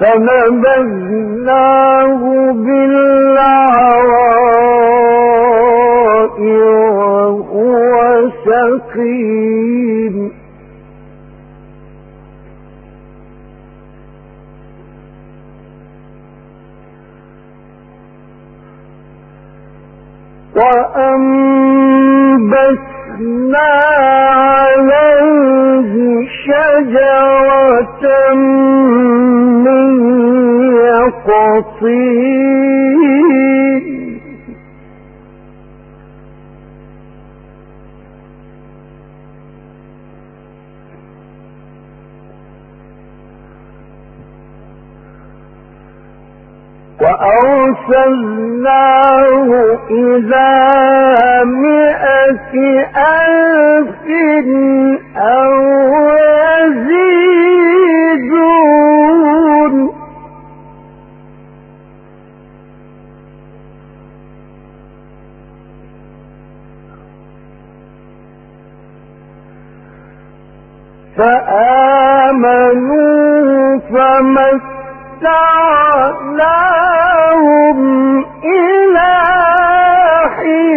فنبذناه بالعراء وهو سقيم. وأنبتنا وأرسلناه إلى مئة ألف فآمنوا فمتعناهم إلى حين.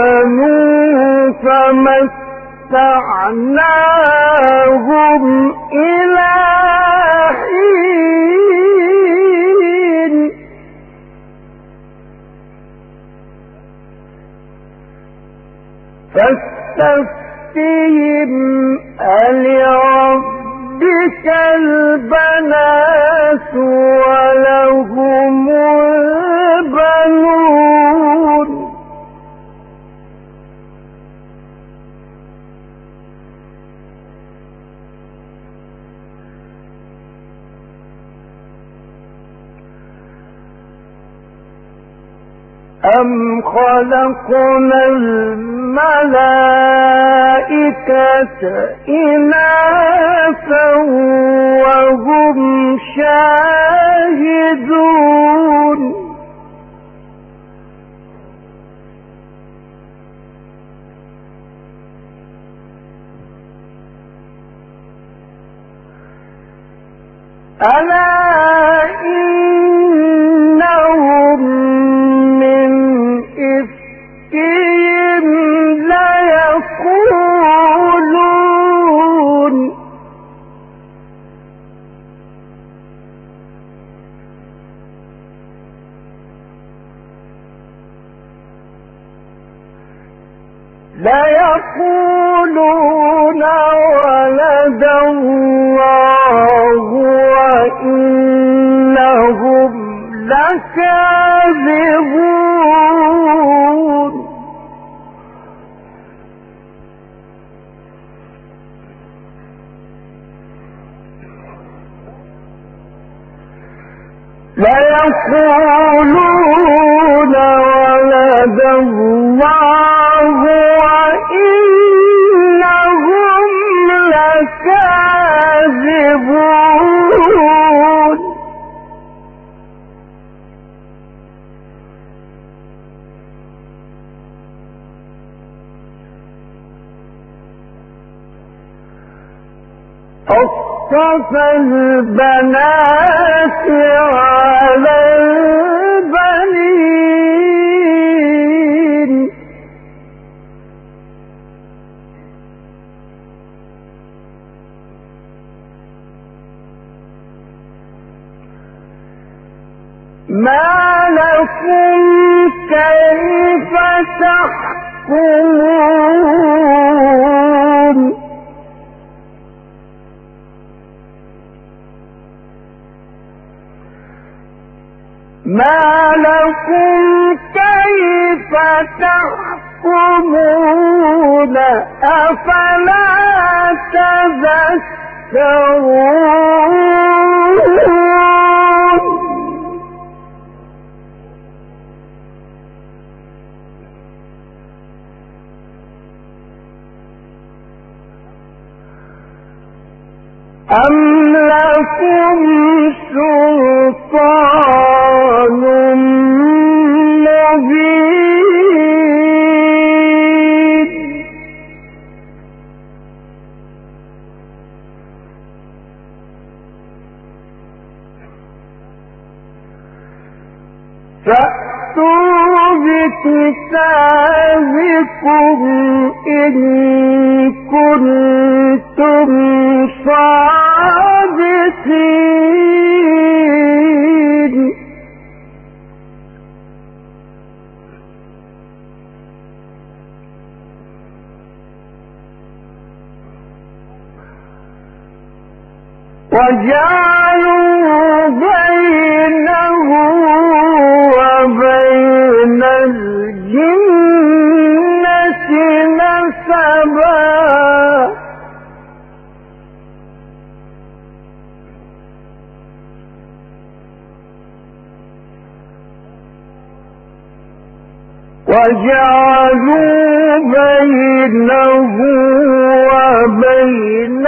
فآمنوا فمتعناهم إلى حين فاستفتهم ألربك البنات ولهم خلقنا الملائكة إناثا وهم شاهدون. ألا ليقولون ولد الله وإنهم لكاذبون. ليقولون ولد الله أصطفى البنات على البنين. ما لكم كيف تحكمون؟ تحكمون أفلا تذكرون فأتوا بكتابكم إن كنتم صادقين. وجعلوا وجعلوا بينه وبين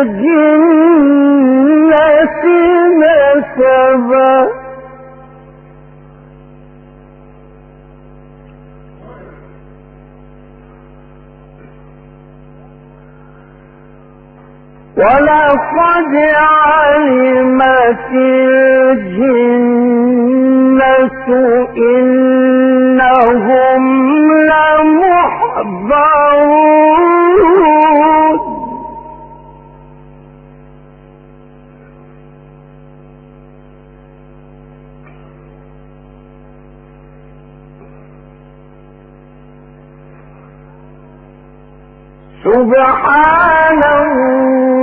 الجنة نسبا. ولقد علمت الجنة لمحضرون سبحان الله.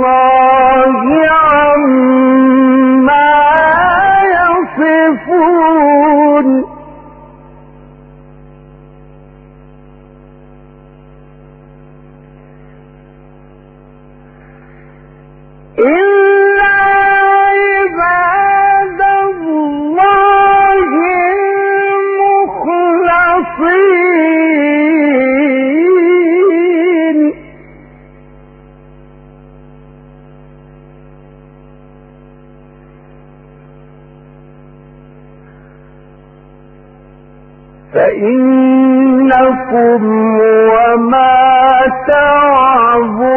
فإنكم وما تعبدون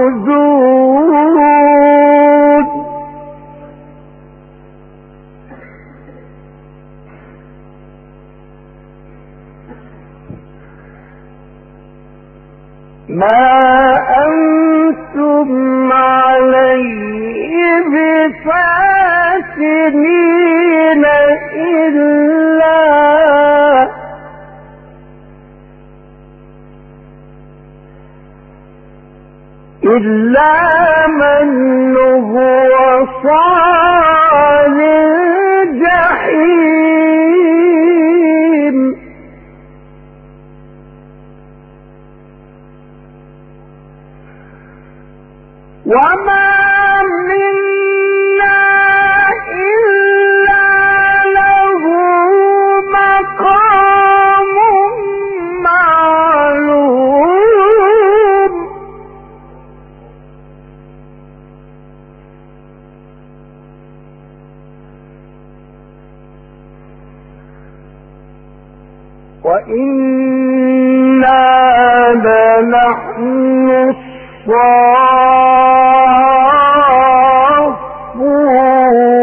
الله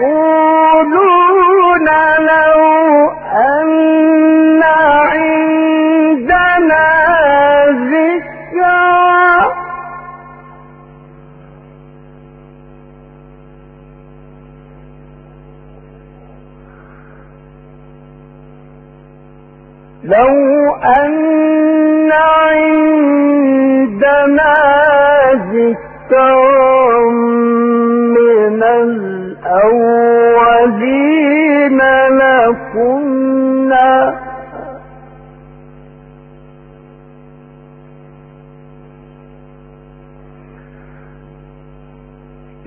لو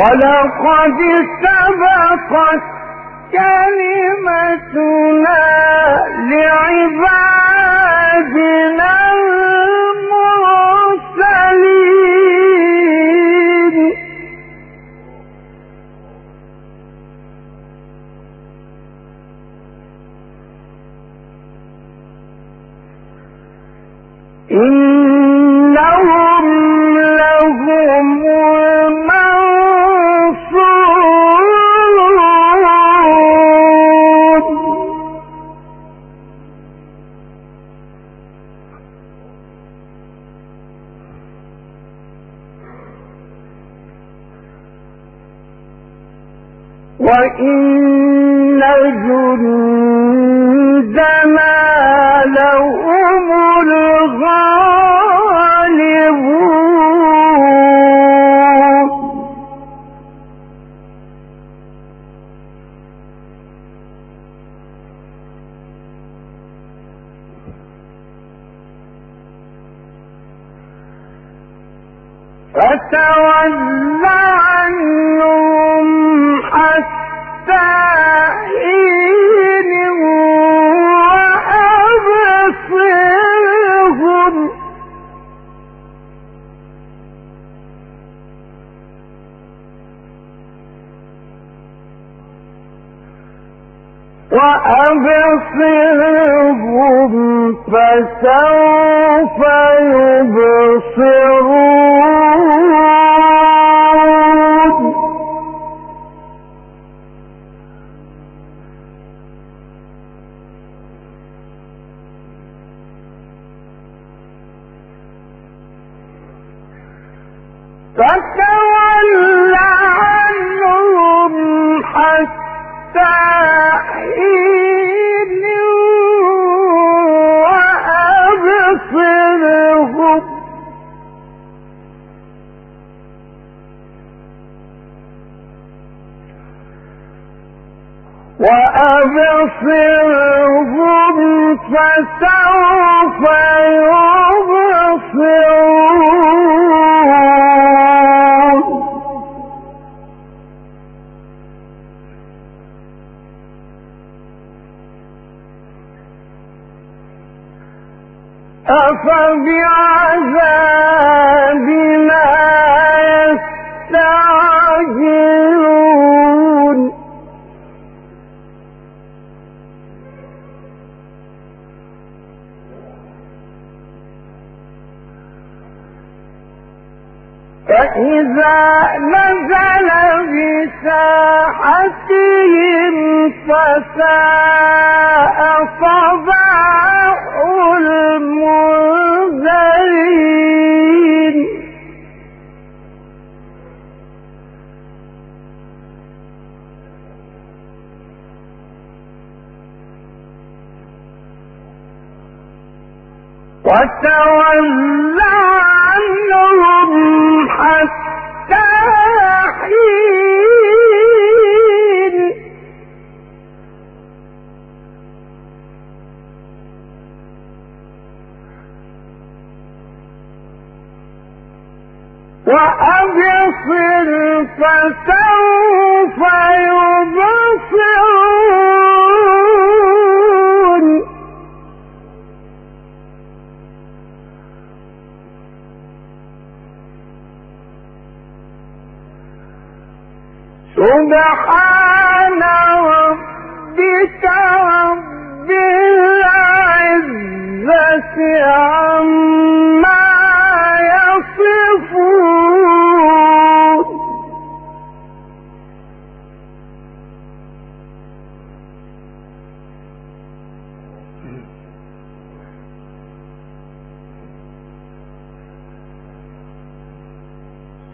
ولقد سبقت كلمتنا لعبادنا وإن جندنا لهم الغالبون فتول عنهم فسوف وأبصرهم فسوف يبصرون. نزل بساحتهم فساء المنذرين؟ وتول عنهم حتى وأبصر فسوف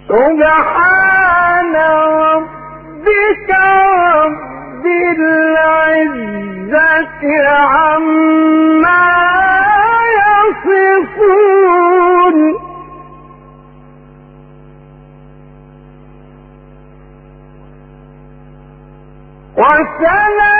سبحان ربك رب العزة عما يصفون. وسلام